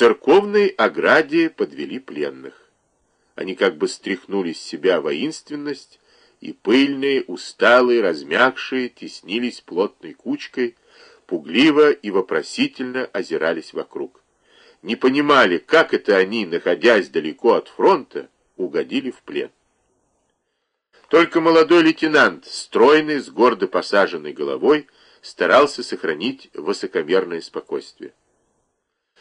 церковной ограде подвели пленных. Они как бы стряхнули с себя воинственность, и пыльные, усталые, размягшие теснились плотной кучкой, пугливо и вопросительно озирались вокруг. Не понимали, как это они, находясь далеко от фронта, угодили в плен. Только молодой лейтенант, стройный, с гордо посаженной головой, старался сохранить высокомерное спокойствие.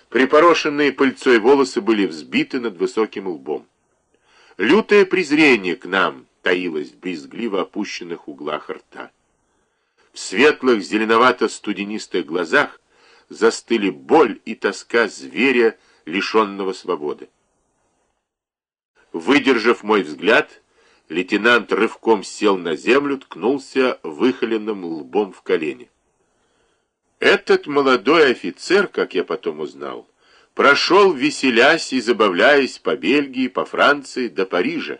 Припорошенные пыльцой волосы были взбиты над высоким лбом. Лютое презрение к нам таилось в брезгливо опущенных углах рта. В светлых зеленовато-студенистых глазах застыли боль и тоска зверя, лишенного свободы. Выдержав мой взгляд, лейтенант рывком сел на землю, ткнулся выхоленным лбом в колени. Этот молодой офицер, как я потом узнал, прошел, веселясь и забавляясь по Бельгии, по Франции, до Парижа.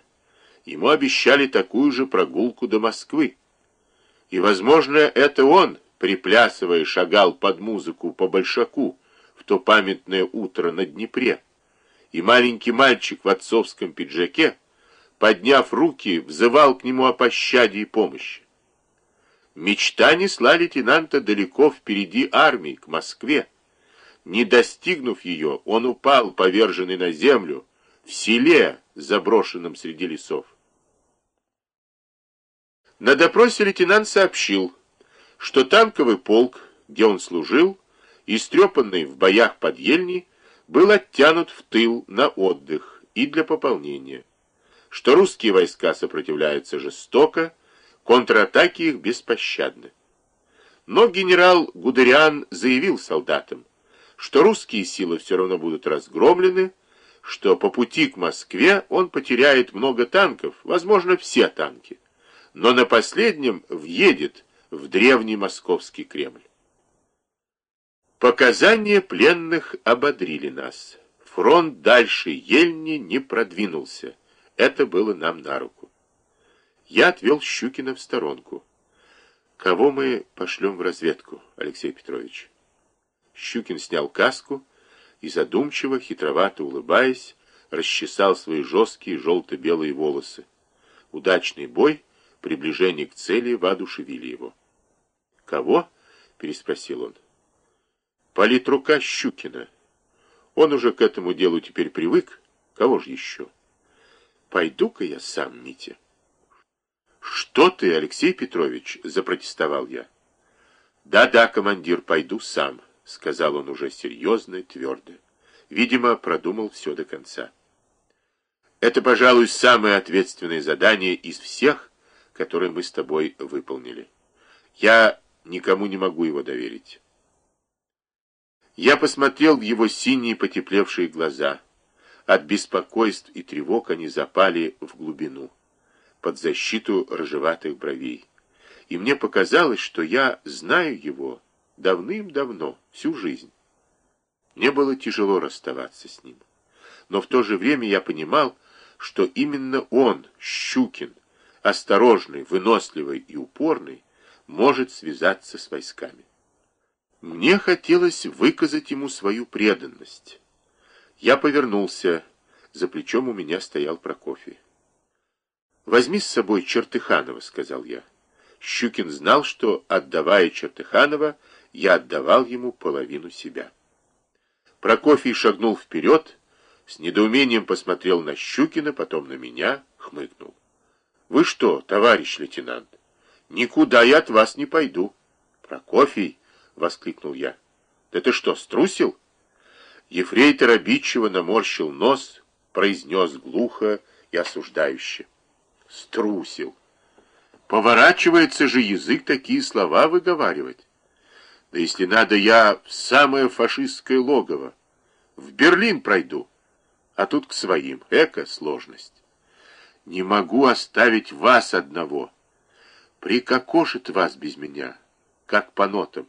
Ему обещали такую же прогулку до Москвы. И, возможно, это он, приплясывая, шагал под музыку по Большаку в то памятное утро на Днепре. И маленький мальчик в отцовском пиджаке, подняв руки, взывал к нему о пощаде и помощи. Мечта несла лейтенанта далеко впереди армии, к Москве. Не достигнув ее, он упал, поверженный на землю, в селе, заброшенном среди лесов. На допросе лейтенант сообщил, что танковый полк, где он служил, истрепанный в боях под Ельни, был оттянут в тыл на отдых и для пополнения, что русские войска сопротивляются жестоко, контратаки их беспощадны. Но генерал Гудериан заявил солдатам, что русские силы все равно будут разгромлены, что по пути к Москве он потеряет много танков, возможно, все танки, но на последнем въедет в древний московский Кремль. Показания пленных ободрили нас. Фронт дальше Ельни не продвинулся. Это было нам на руку. Я отвел Щукина в сторонку. Кого мы пошлем в разведку, Алексей Петрович? Щукин снял каску и задумчиво, хитровато улыбаясь, расчесал свои жесткие желто-белые волосы. Удачный бой — приближение к цели воодушевили его. «Кого?» — переспросил он. «Политрука Щукина. Он уже к этому делу теперь привык. Кого же еще?» «Пойду-ка я сам, Митя». «Что ты, Алексей Петрович?» — запротестовал я. «Да-да, командир, пойду сам», — сказал он уже серьезно и твердо. Видимо, продумал все до конца. Это, пожалуй, самое ответственное задание из всех, который мы с тобой выполнили. Я никому не могу его доверить. Я посмотрел в его синие потеплевшие глаза. От беспокойств и тревог они запали в глубину, под защиту рыжеватых бровей. И мне показалось, что я знаю его давным-давно, всю жизнь. Мне было тяжело расставаться с ним. Но в то же время я понимал, что именно он, Щукин, осторожный, выносливый и упорный, может связаться с войсками. Мне хотелось выказать ему свою преданность. Я повернулся, за плечом у меня стоял Прокофий. «Возьми с собой Чертыханова», — сказал я. Щукин знал, что, отдавая Чертыханова, я отдавал ему половину себя. Прокофий шагнул вперед, с недоумением посмотрел на Щукина, потом на меня, хмыкнул. Вы что, товарищ лейтенант? Никуда я от вас не пойду. Прокофий, воскликнул я. Да ты что, струсил? Ефрейтор обидчиво наморщил нос, произнес глухо и осуждающе. Струсил. Поворачивается же язык такие слова выговаривать. Да если надо, я в самое фашистское логово. В Берлин пройду. А тут к своим. Эко сложность. Не могу оставить вас одного. Прикокошит вас без меня, как по нотам.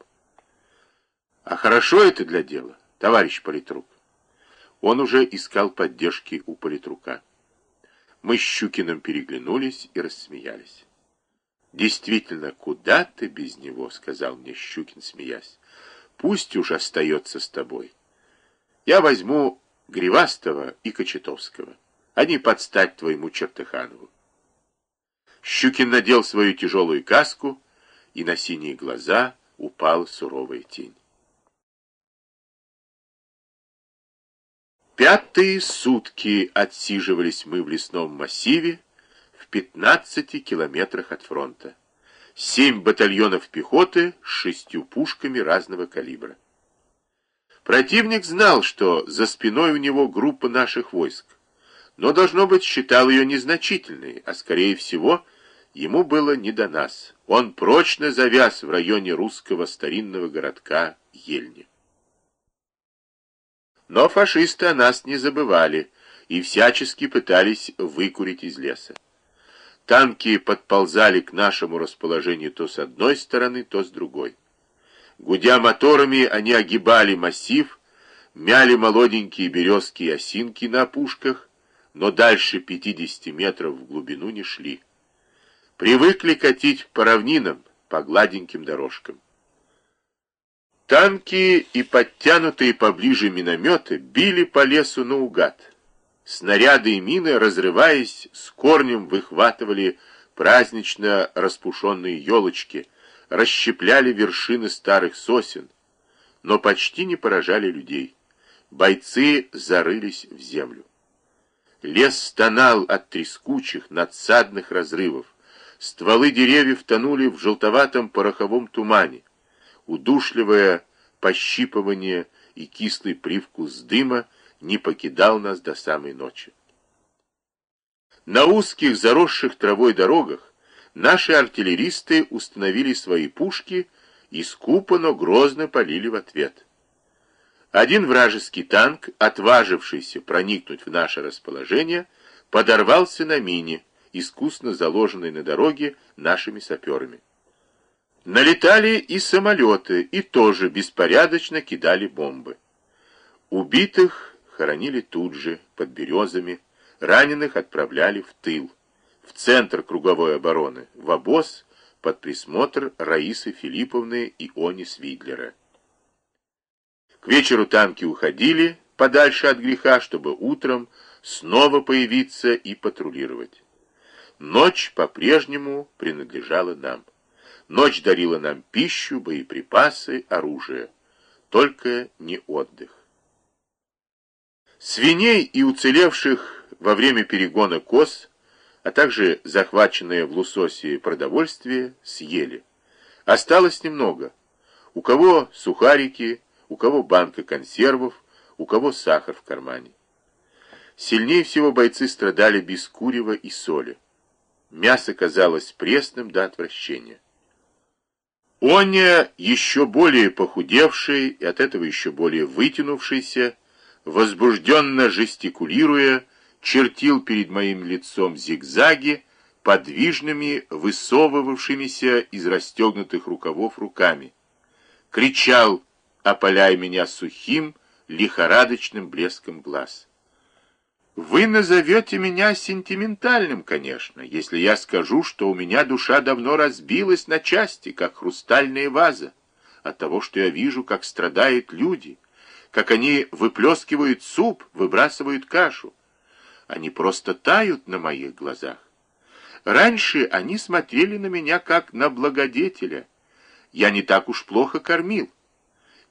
А хорошо это для дела, товарищ политрук. Он уже искал поддержки у политрука. Мы с Щукиным переглянулись и рассмеялись. «Действительно, куда ты без него?» — сказал мне Щукин, смеясь. «Пусть уж остается с тобой. Я возьму Гривастого и Кочетовского. Они подстать твоему Чертыханову. Щукин надел свою тяжелую каску, и на синие глаза упала суровая тень. Пятые сутки отсиживались мы в лесном массиве в 15 километрах от фронта. Семь батальонов пехоты с шестью пушками разного калибра. Противник знал, что за спиной у него группа наших войск, но, должно быть, считал ее незначительной, а, скорее всего, ему было не до нас. Он прочно завяз в районе русского старинного городка Ельни. Но фашисты о нас не забывали и всячески пытались выкурить из леса. Танки подползали к нашему расположению то с одной стороны, то с другой. Гудя моторами, они огибали массив, мяли молоденькие березки и осинки на опушках, но дальше 50 метров в глубину не шли. Привыкли катить по равнинам, по гладеньким дорожкам. Танки и подтянутые поближе минометы били по лесу наугад. Снаряды и мины, разрываясь, с корнем выхватывали празднично распушенные елочки — расщепляли вершины старых сосен, но почти не поражали людей. Бойцы зарылись в землю. Лес стонал от трескучих, надсадных разрывов. Стволы деревьев тонули в желтоватом пороховом тумане. Удушливое пощипывание и кислый привкус дыма не покидал нас до самой ночи. На узких, заросших травой дорогах наши артиллеристы установили свои пушки и скупо, но грозно полили в ответ. Один вражеский танк, отважившийся проникнуть в наше расположение, подорвался на мине, искусно заложенной на дороге нашими саперами. Налетали и самолеты, и тоже беспорядочно кидали бомбы. Убитых хоронили тут же, под березами, раненых отправляли в тыл в центр круговой обороны, в обоз под присмотр Раисы Филипповны и Они Свидлера. К вечеру танки уходили подальше от греха, чтобы утром снова появиться и патрулировать. Ночь по-прежнему принадлежала нам. Ночь дарила нам пищу, боеприпасы, оружие. Только не отдых. Свиней и уцелевших во время перегона коз а также захваченное в Лусосе продовольствие съели. Осталось немного. У кого сухарики, у кого банка консервов, у кого сахар в кармане. Сильнее всего бойцы страдали без курева и соли. Мясо казалось пресным до отвращения. Оня, еще более похудевший и от этого еще более вытянувшийся, возбужденно жестикулируя, чертил перед моим лицом зигзаги подвижными, высовывавшимися из расстегнутых рукавов руками. Кричал, опаляя меня сухим, лихорадочным блеском глаз. Вы назовете меня сентиментальным, конечно, если я скажу, что у меня душа давно разбилась на части, как хрустальная ваза, от того, что я вижу, как страдают люди, как они выплескивают суп, выбрасывают кашу. Они просто тают на моих глазах. Раньше они смотрели на меня как на благодетеля. Я не так уж плохо кормил.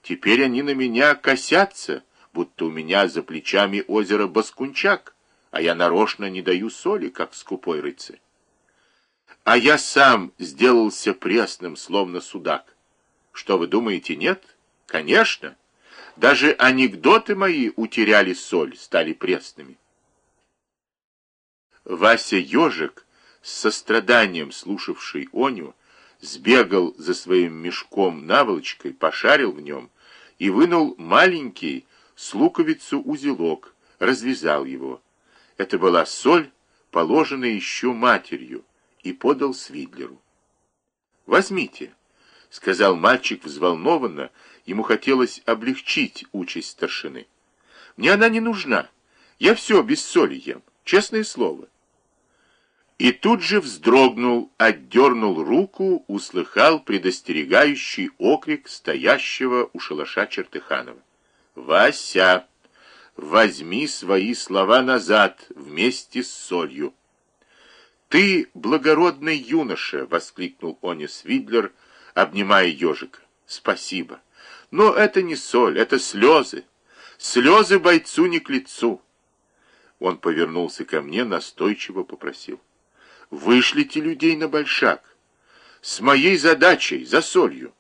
Теперь они на меня косятся, будто у меня за плечами озеро Баскунчак, а я нарочно не даю соли, как скупой рыцарь. А я сам сделался пресным, словно судак. Что вы думаете, нет? Конечно. Даже анекдоты мои утеряли соль, стали пресными. Вася Ежик, с состраданием слушавший Оню, сбегал за своим мешком наволочкой, пошарил в нем и вынул маленький с луковицу узелок, развязал его. Это была соль, положенная еще матерью, и подал Свидлеру. «Возьмите», — сказал мальчик взволнованно, ему хотелось облегчить участь старшины. «Мне она не нужна, я все без соли ем, честное слово». И тут же вздрогнул, отдернул руку, услыхал предостерегающий окрик стоящего у шалаша Чертыханова. «Вася, возьми свои слова назад вместе с солью. «Ты благородный юноша!» — воскликнул Онис Видлер, обнимая ежика. «Спасибо. Но это не соль, это слезы. Слезы бойцу не к лицу». Он повернулся ко мне, настойчиво попросил. «Вышлите людей на большак. С моей задачей, за солью.